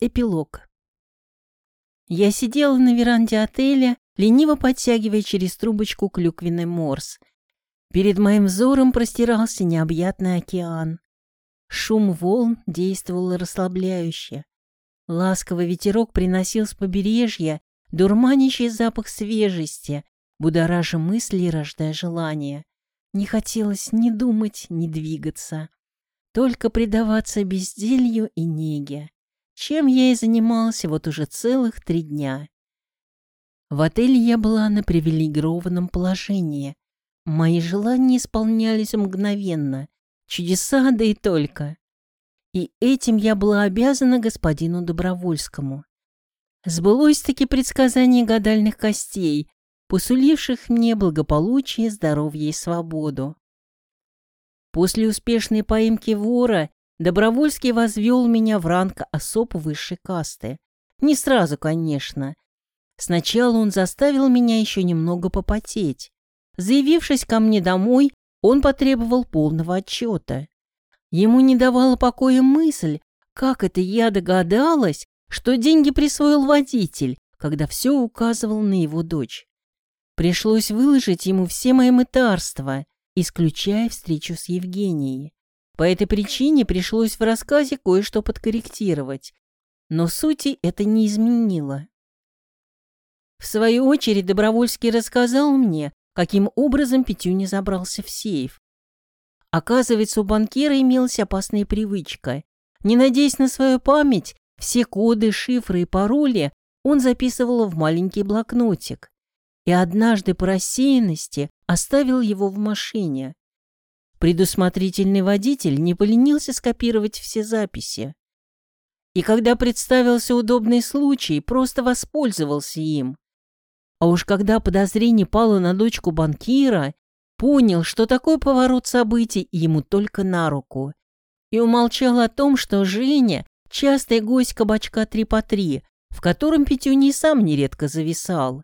Эпилог. Я сидела на веранде отеля, лениво подтягивая через трубочку клюквенный морс. Перед моим взором простирался необъятный океан. Шум волн действовал расслабляюще. Ласковый ветерок приносил с побережья дурманящий запах свежести, будоража мысли и рождая желание. Не хотелось ни думать, ни двигаться, только предаваться безделью и неге чем я и занимался вот уже целых три дня. В отеле я была на привилегированном положении. Мои желания исполнялись мгновенно. Чудеса, да и только. И этим я была обязана господину Добровольскому. Сбылось-таки предсказание гадальных костей, посуливших мне благополучие, здоровье и свободу. После успешной поимки вора Добровольский возвел меня в ранг особ высшей касты. Не сразу, конечно. Сначала он заставил меня еще немного попотеть. Заявившись ко мне домой, он потребовал полного отчета. Ему не давала покоя мысль, как это я догадалась, что деньги присвоил водитель, когда все указывал на его дочь. Пришлось выложить ему все мои мытарства, исключая встречу с Евгенией. По этой причине пришлось в рассказе кое-что подкорректировать, но сути это не изменило. В свою очередь Добровольский рассказал мне, каким образом Петюня забрался в сейф. Оказывается, у банкира имелась опасная привычка. Не надеясь на свою память, все коды, шифры и пароли он записывал в маленький блокнотик. И однажды по рассеянности оставил его в машине. Предусмотрительный водитель не поленился скопировать все записи. И когда представился удобный случай, просто воспользовался им. А уж когда подозрение пало на дочку банкира, понял, что такой поворот событий ему только на руку. И умолчал о том, что Женя – частый гость кабачка 3 по 3, в котором Петюний сам нередко зависал.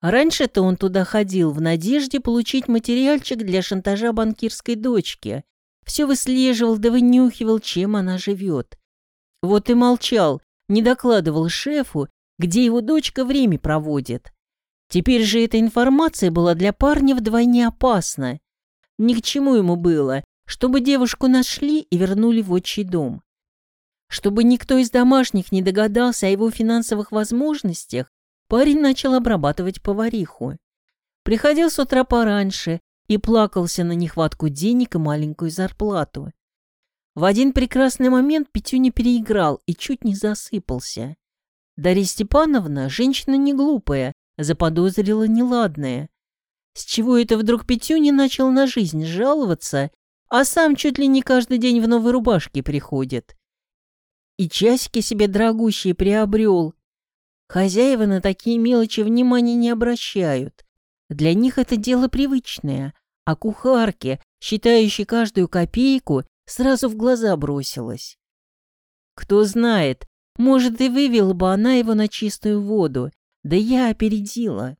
Раньше-то он туда ходил в надежде получить материальчик для шантажа банкирской дочки. Все выслеживал да вынюхивал, чем она живет. Вот и молчал, не докладывал шефу, где его дочка время проводит. Теперь же эта информация была для парня вдвойне опасна. Ни к чему ему было, чтобы девушку нашли и вернули в отчий дом. Чтобы никто из домашних не догадался о его финансовых возможностях, парень начал обрабатывать повариху. Приходил с утра пораньше и плакался на нехватку денег и маленькую зарплату. В один прекрасный момент Петюня переиграл и чуть не засыпался. Дарья Степановна, женщина не глупая, заподозрила неладное. С чего это вдруг Петюня начал на жизнь жаловаться, а сам чуть ли не каждый день в новой рубашке приходит? И часики себе дорогущие приобрел, Хозяева на такие мелочи внимания не обращают. Для них это дело привычное, а кухарке, считающей каждую копейку, сразу в глаза бросилось. Кто знает, может, и вывела бы она его на чистую воду, да я опередила.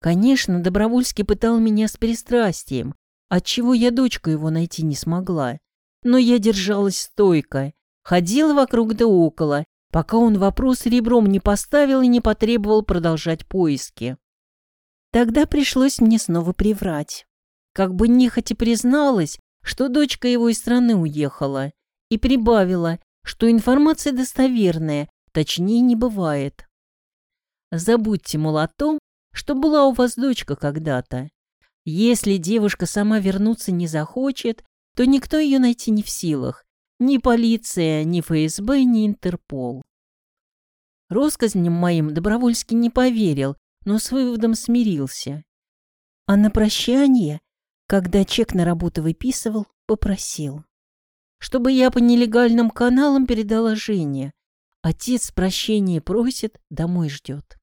Конечно, Добровольский пытал меня с пристрастием, отчего я дочку его найти не смогла. Но я держалась стойко, ходила вокруг да около пока он вопрос ребром не поставил и не потребовал продолжать поиски. Тогда пришлось мне снова приврать. Как бы нехотя призналась, что дочка его из страны уехала, и прибавила, что информация достоверная, точнее не бывает. Забудьте, мол, о том, что была у вас дочка когда-то. Если девушка сама вернуться не захочет, то никто ее найти не в силах, ни полиция, ни ФСБ, ни Интерпол. Росказням моим Добровольский не поверил, но с выводом смирился. А на прощание, когда чек на работу выписывал, попросил. Чтобы я по нелегальным каналам передала Жене. Отец прощения просит, домой ждет.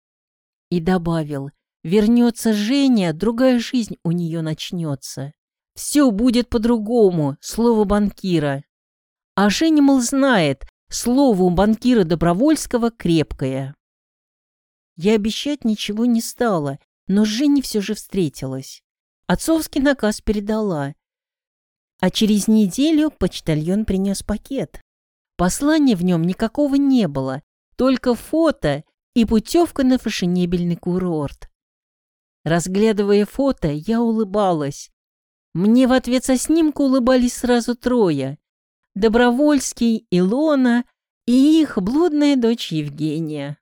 И добавил, вернется Женя, другая жизнь у нее начнется. Все будет по-другому, слово банкира. А Женя, мол, знает, слово у банкира Добровольского крепкое. Я обещать ничего не стала, но с Женей все же встретилась. Отцовский наказ передала. А через неделю почтальон принес пакет. Послания в нем никакого не было, только фото и путевка на фashionебельный курорт. Разглядывая фото, я улыбалась. Мне в ответ со снимка улыбались сразу трое. Добровольский, Илона и их блудная дочь Евгения.